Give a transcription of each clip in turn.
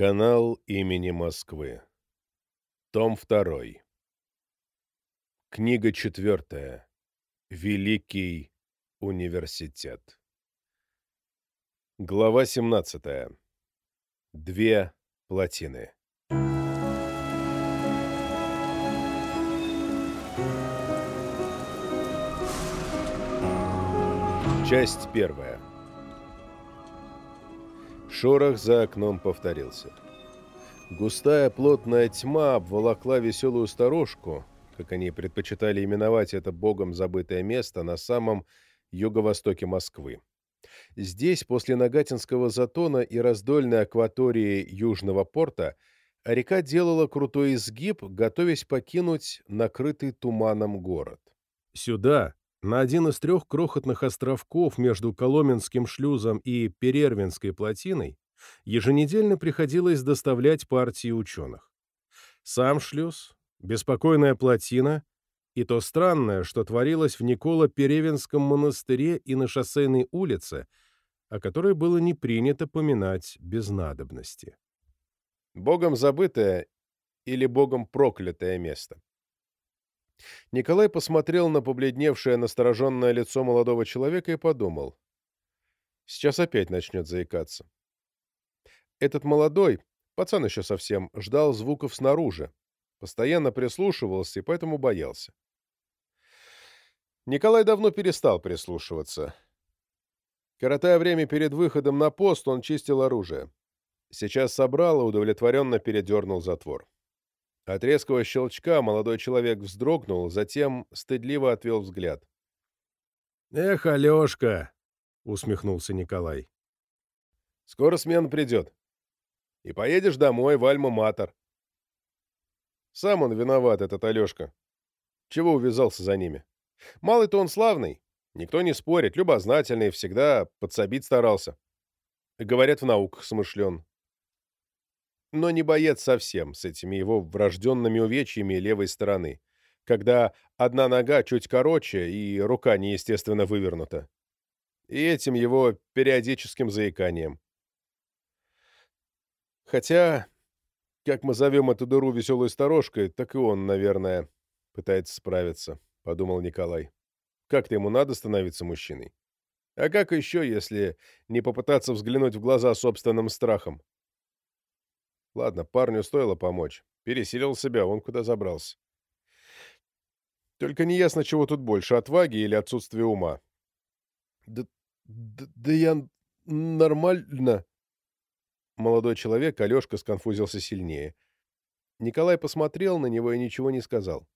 Канал имени Москвы. Том 2. Книга 4. Великий университет. Глава 17. Две плотины. Часть первая. Шорох за окном повторился. Густая плотная тьма обволокла веселую сторожку, как они предпочитали именовать это богом забытое место на самом юго-востоке Москвы. Здесь, после Нагатинского затона и раздольной акватории Южного порта, река делала крутой изгиб, готовясь покинуть накрытый туманом город. Сюда, на один из трех крохотных островков между Коломенским шлюзом и Перервинской плотиной еженедельно приходилось доставлять партии ученых. Сам шлюз, беспокойная плотина и то странное, что творилось в Николо-Перевинском монастыре и на шоссейной улице, о которой было не принято поминать без надобности. Богом забытое или богом проклятое место. Николай посмотрел на побледневшее настороженное лицо молодого человека и подумал. Сейчас опять начнет заикаться. Этот молодой, пацан еще совсем, ждал звуков снаружи, постоянно прислушивался и поэтому боялся. Николай давно перестал прислушиваться. Коротая время перед выходом на пост, он чистил оружие. Сейчас собрал и удовлетворенно передернул затвор. От резкого щелчка молодой человек вздрогнул, затем стыдливо отвел взгляд. «Эх, Алешка!» — усмехнулся Николай. «Скоро смена придет. И поедешь домой в Альма-Матер». Сам он виноват, этот Алешка. Чего увязался за ними? Малый-то он славный, никто не спорит, любознательный, всегда подсобить старался. Говорят, в науках смышлен но не боец совсем с этими его врожденными увечьями левой стороны, когда одна нога чуть короче и рука неестественно вывернута. И этим его периодическим заиканием. Хотя, как мы зовем эту дыру веселой сторожкой, так и он, наверное, пытается справиться, — подумал Николай. Как-то ему надо становиться мужчиной. А как еще, если не попытаться взглянуть в глаза собственным страхом? Ладно, парню стоило помочь. Пересилил себя, он куда забрался. Только неясно, чего тут больше, отваги или отсутствие ума. Да, да, да я нормально. Молодой человек, Алешка, сконфузился сильнее. Николай посмотрел на него и ничего не сказал.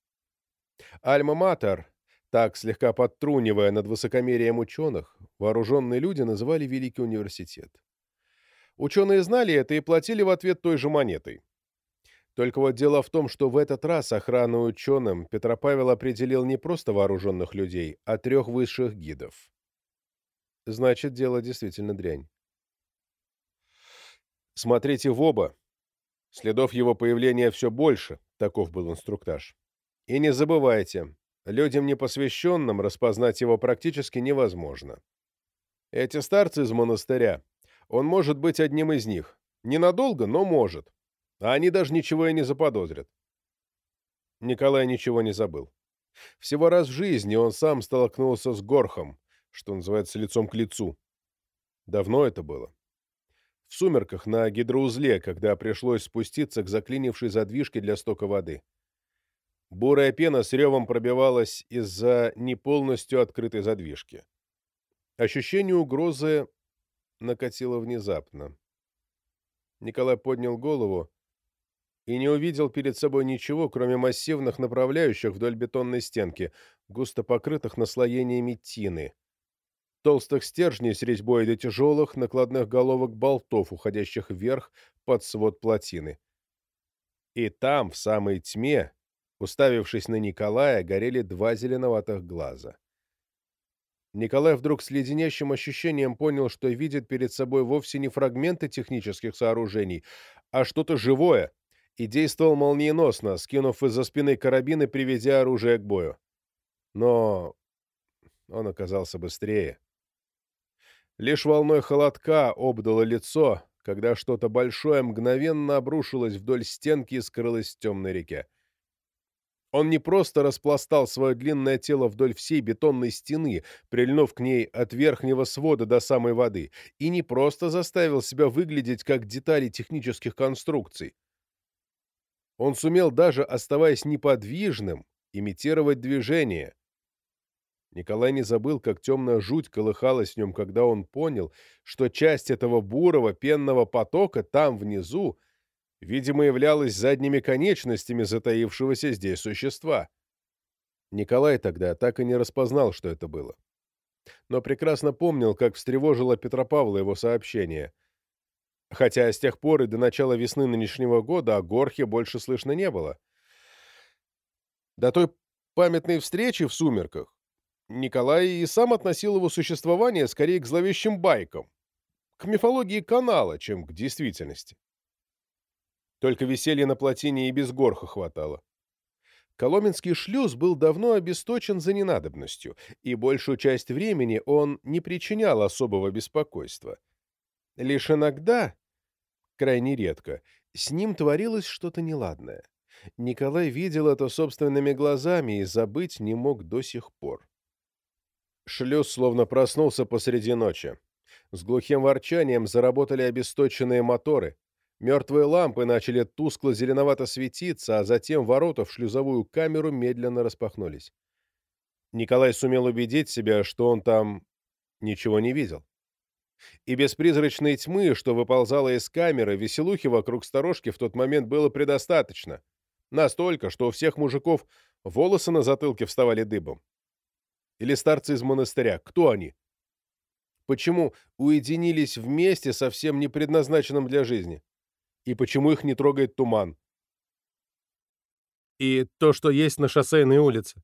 Альма-Матер, так слегка подтрунивая над высокомерием ученых, вооруженные люди называли Великий университет. Ученые знали это и платили в ответ той же монетой. Только вот дело в том, что в этот раз охрану ученым Петропавел определил не просто вооруженных людей, а трех высших гидов. Значит, дело действительно дрянь. Смотрите в оба. Следов его появления все больше, таков был инструктаж. И не забывайте, людям непосвященным распознать его практически невозможно. Эти старцы из монастыря он может быть одним из них. Ненадолго, но может. А они даже ничего и не заподозрят. Николай ничего не забыл. Всего раз в жизни он сам столкнулся с Горхом, что называется лицом к лицу. Давно это было. В сумерках на гидроузле, когда пришлось спуститься к заклинившей задвижке для стока воды. Бурая пена с ревом пробивалась из-за не полностью открытой задвижки. Ощущение угрозы накатило внезапно. Николай поднял голову и не увидел перед собой ничего, кроме массивных направляющих вдоль бетонной стенки, густо покрытых наслоениями тины, толстых стержней с резьбой до тяжелых накладных головок болтов, уходящих вверх под свод плотины. И там, в самой тьме, уставившись на Николая, горели два зеленоватых глаза. Николай вдруг с леденящим ощущением понял, что видит перед собой вовсе не фрагменты технических сооружений, а что-то живое, и действовал молниеносно, скинув из-за спины карабин и приведя оружие к бою. Но он оказался быстрее. Лишь волной холодка обдало лицо, когда что-то большое мгновенно обрушилось вдоль стенки и скрылось в темной реке. Он не просто распластал свое длинное тело вдоль всей бетонной стены, прильнув к ней от верхнего свода до самой воды, и не просто заставил себя выглядеть как детали технических конструкций. Он сумел даже, оставаясь неподвижным, имитировать движение. Николай не забыл, как темная жуть колыхалась в нем, когда он понял, что часть этого бурого пенного потока там внизу видимо, являлась задними конечностями затаившегося здесь существа. Николай тогда так и не распознал, что это было. Но прекрасно помнил, как встревожило Петропавла его сообщение. Хотя с тех пор и до начала весны нынешнего года о Горхе больше слышно не было. До той памятной встречи в сумерках Николай и сам относил его существование скорее к зловещим байкам, к мифологии канала, чем к действительности. Только веселья на плотине и без горха хватало. Коломенский шлюз был давно обесточен за ненадобностью, и большую часть времени он не причинял особого беспокойства. Лишь иногда, крайне редко, с ним творилось что-то неладное. Николай видел это собственными глазами и забыть не мог до сих пор. Шлюз словно проснулся посреди ночи. С глухим ворчанием заработали обесточенные моторы, Мертвые лампы начали тускло-зеленовато светиться, а затем ворота в шлюзовую камеру медленно распахнулись. Николай сумел убедить себя, что он там ничего не видел. И без призрачной тьмы, что выползала из камеры, веселухи вокруг сторожки в тот момент было предостаточно. Настолько, что у всех мужиков волосы на затылке вставали дыбом. Или старцы из монастыря. Кто они? Почему уединились вместе, совсем не предназначенным для жизни? И почему их не трогает туман. И то, что есть на шоссейной улице.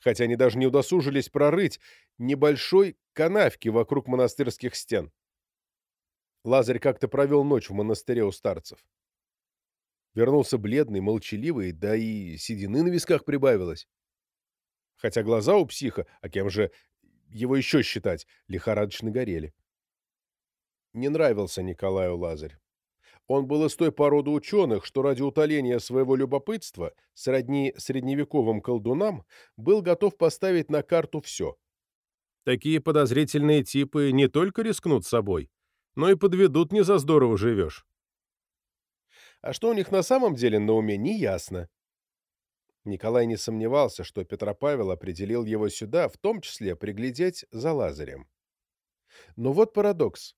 Хотя они даже не удосужились прорыть небольшой канавки вокруг монастырских стен. Лазарь как-то провел ночь в монастыре у старцев. Вернулся бледный, молчаливый, да и седины на висках прибавилось. Хотя глаза у психа, а кем же его еще считать, лихорадочно горели. Не нравился Николаю Лазарь. Он был из той породы ученых, что ради утоления своего любопытства, сродни средневековым колдунам, был готов поставить на карту все. Такие подозрительные типы не только рискнут собой, но и подведут не за здорово живешь. А что у них на самом деле на уме, неясно. Николай не сомневался, что Петропавел определил его сюда, в том числе приглядеть за Лазарем. Но вот парадокс.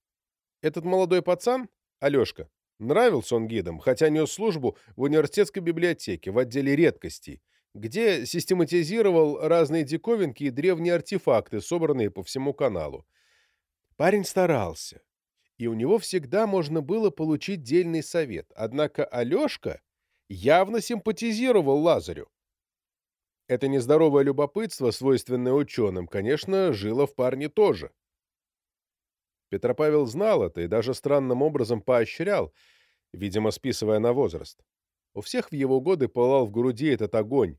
Этот молодой пацан, Алешка, Нравился он гидам, хотя нес службу в университетской библиотеке в отделе редкостей, где систематизировал разные диковинки и древние артефакты, собранные по всему каналу. Парень старался, и у него всегда можно было получить дельный совет, однако Алешка явно симпатизировал Лазарю. Это нездоровое любопытство, свойственное ученым, конечно, жило в парне тоже. Петропавел знал это и даже странным образом поощрял, видимо, списывая на возраст. У всех в его годы пылал в груди этот огонь.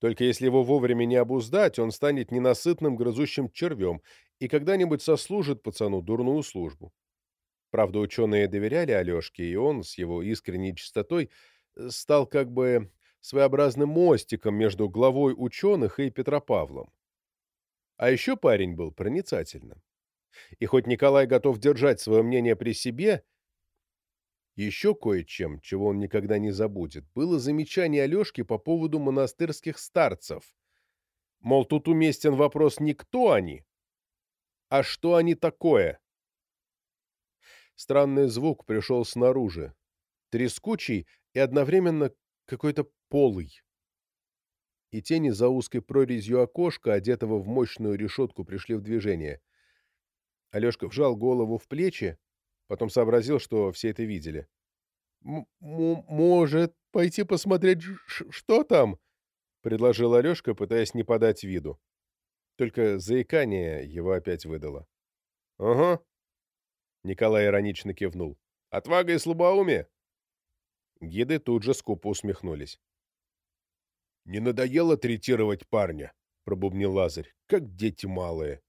Только если его вовремя не обуздать, он станет ненасытным грызущим червем и когда-нибудь сослужит пацану дурную службу. Правда, ученые доверяли Алешке, и он с его искренней чистотой стал как бы своеобразным мостиком между главой ученых и Петропавлом. А еще парень был проницательным. И хоть Николай готов держать свое мнение при себе, еще кое-чем, чего он никогда не забудет, было замечание Алешки по поводу монастырских старцев. Мол, тут уместен вопрос не кто они, а что они такое. Странный звук пришел снаружи, трескучий и одновременно какой-то полый. И тени за узкой прорезью окошка, одетого в мощную решетку, пришли в движение — Алешка вжал голову в плечи, потом сообразил, что все это видели. «Может, пойти посмотреть, что там?» — предложил Алешка, пытаясь не подать виду. Только заикание его опять выдало. «Ага», — Николай иронично кивнул. «Отвага и слабоумие!» Гиды тут же скупо усмехнулись. «Не надоело третировать парня?» — пробубнил Лазарь. «Как дети малые!»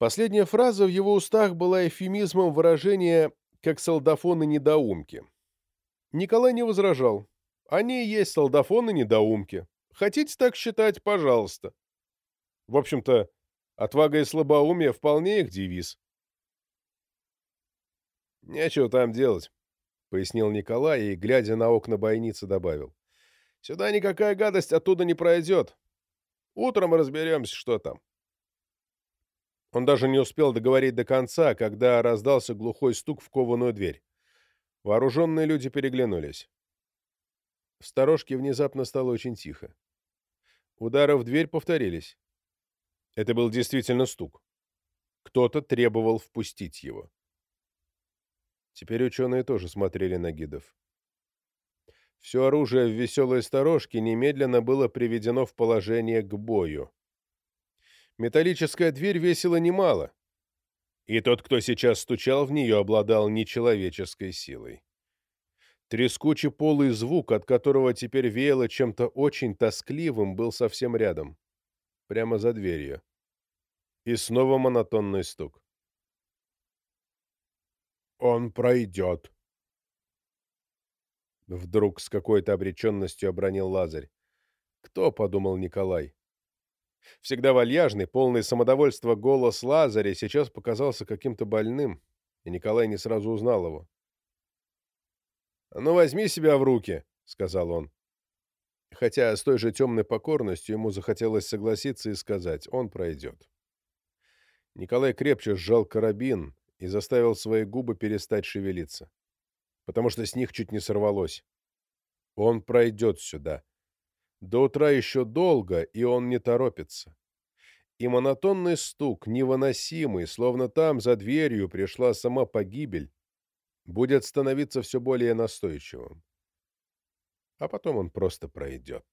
Последняя фраза в его устах была эвфемизмом выражения «как солдафоны-недоумки». Николай не возражал. Они и есть солдафоны-недоумки. Хотите так считать, пожалуйста. В общем-то, отвага и слабоумие вполне их девиз. «Нечего там делать», — пояснил Николай и, глядя на окна бойницы, добавил. «Сюда никакая гадость оттуда не пройдет. Утром разберемся, что там». Он даже не успел договорить до конца, когда раздался глухой стук в кованую дверь. Вооруженные люди переглянулись. В сторожке внезапно стало очень тихо. Удары в дверь повторились. Это был действительно стук. Кто-то требовал впустить его. Теперь ученые тоже смотрели на гидов. Все оружие в веселой сторожке немедленно было приведено в положение к бою. Металлическая дверь весила немало, и тот, кто сейчас стучал в нее, обладал нечеловеческой силой. Трескучий полый звук, от которого теперь веяло чем-то очень тоскливым, был совсем рядом, прямо за дверью. И снова монотонный стук. «Он пройдет», — вдруг с какой-то обреченностью обронил Лазарь. «Кто?» — подумал Николай. Всегда вальяжный, полный самодовольства голос Лазаря сейчас показался каким-то больным, и Николай не сразу узнал его. «Ну, возьми себя в руки», — сказал он. Хотя с той же темной покорностью ему захотелось согласиться и сказать «он пройдет». Николай крепче сжал карабин и заставил свои губы перестать шевелиться, потому что с них чуть не сорвалось. Он пройдет сюда. До утра еще долго, и он не торопится. И монотонный стук, невыносимый, словно там, за дверью, пришла сама погибель, будет становиться все более настойчивым. А потом он просто пройдет.